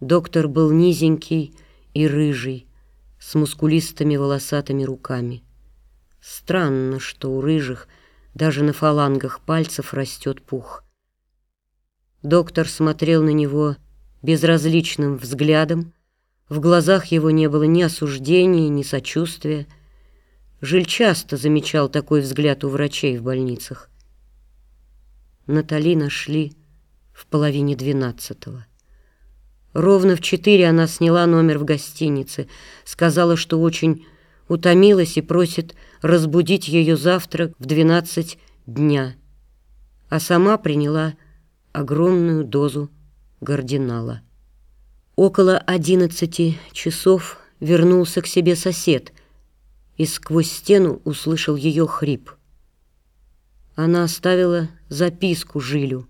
Доктор был низенький и рыжий, с мускулистыми волосатыми руками. Странно, что у рыжих даже на фалангах пальцев растет пух. Доктор смотрел на него безразличным взглядом, в глазах его не было ни осуждения, ни сочувствия. Жиль часто замечал такой взгляд у врачей в больницах. Натали нашли в половине двенадцатого. Ровно в четыре она сняла номер в гостинице, сказала, что очень утомилась и просит разбудить ее завтра в двенадцать дня, а сама приняла огромную дозу гардинала. Около одиннадцати часов вернулся к себе сосед и сквозь стену услышал ее хрип. Она оставила записку Жилю,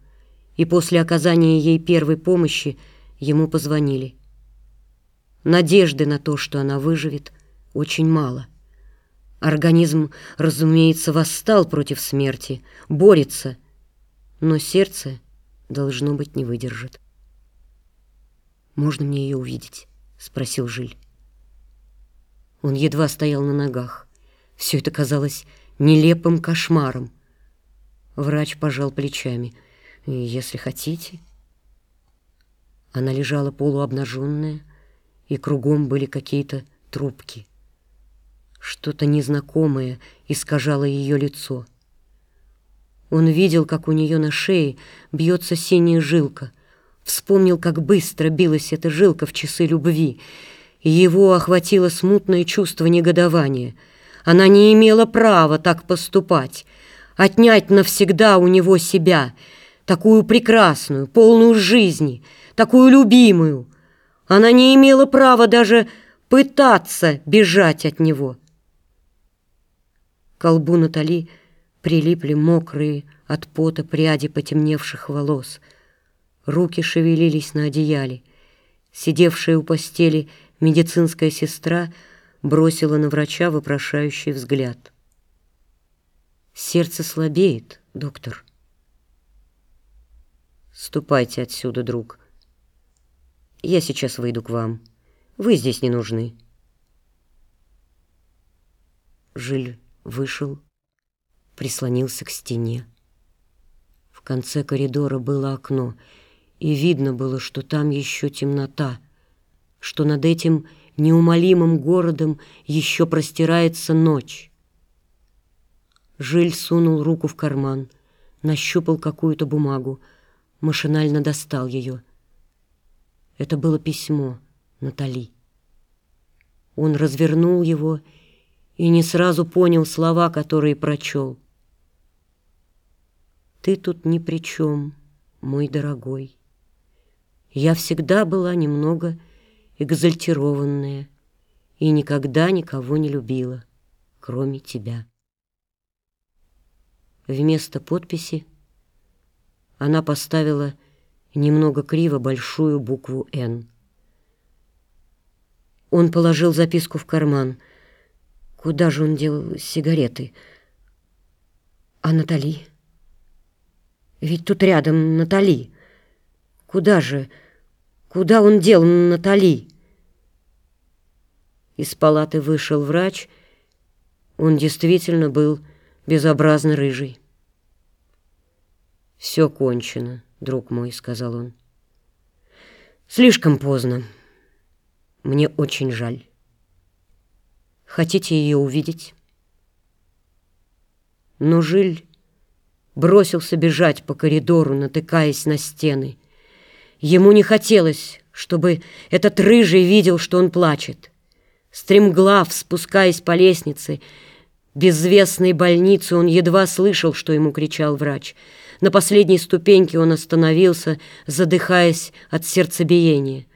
и после оказания ей первой помощи ему позвонили. Надежды на то, что она выживет, очень мало. Организм, разумеется, восстал против смерти, борется, но сердце, должно быть, не выдержит. «Можно мне ее увидеть?» — спросил Жиль. Он едва стоял на ногах. Все это казалось нелепым кошмаром. Врач пожал плечами. «Если хотите...» Она лежала полуобнаженная, и кругом были какие-то трубки. Что-то незнакомое искажало ее лицо. Он видел, как у нее на шее бьется синяя жилка, вспомнил, как быстро билась эта жилка в часы любви, и его охватило смутное чувство негодования. Она не имела права так поступать, отнять навсегда у него себя, такую прекрасную, полную жизни, такую любимую. Она не имела права даже пытаться бежать от него. К колбу Натали прилипли мокрые от пота пряди потемневших волос. Руки шевелились на одеяле. Сидевшая у постели медицинская сестра бросила на врача вопрошающий взгляд. «Сердце слабеет, доктор». «Ступайте отсюда, друг. Я сейчас выйду к вам. Вы здесь не нужны». Жиль вышел, прислонился к стене. В конце коридора было окно, и видно было, что там еще темнота, что над этим неумолимым городом еще простирается ночь. Жиль сунул руку в карман, нащупал какую-то бумагу, машинально достал ее. Это было письмо Натали. Он развернул его и не сразу понял слова, которые прочел. «Ты тут ни при чем, мой дорогой. Я всегда была немного экзальтированная и никогда никого не любила, кроме тебя». Вместо подписи она поставила немного криво большую букву «Н». Он положил записку в карман — Куда же он делал сигареты? А Натали? Ведь тут рядом Натали. Куда же? Куда он дел Натали? Из палаты вышел врач. Он действительно был безобразно рыжий. «Все кончено, друг мой», — сказал он. «Слишком поздно. Мне очень жаль». Хотите ее увидеть?» Но Жиль бросился бежать по коридору, натыкаясь на стены. Ему не хотелось, чтобы этот рыжий видел, что он плачет. Стремглав, спускаясь по лестнице, безвестной больницы, он едва слышал, что ему кричал врач. На последней ступеньке он остановился, задыхаясь от сердцебиения.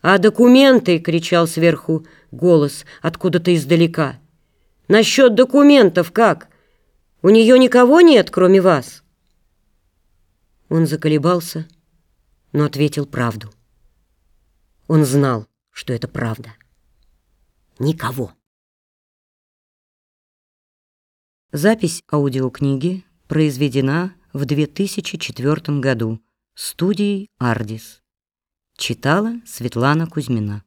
«А документы!» — кричал сверху голос откуда-то издалека. «Насчет документов как? У нее никого нет, кроме вас?» Он заколебался, но ответил правду. Он знал, что это правда. Никого. Запись аудиокниги произведена в 2004 году студией «Ардис». Читала Светлана Кузьмина.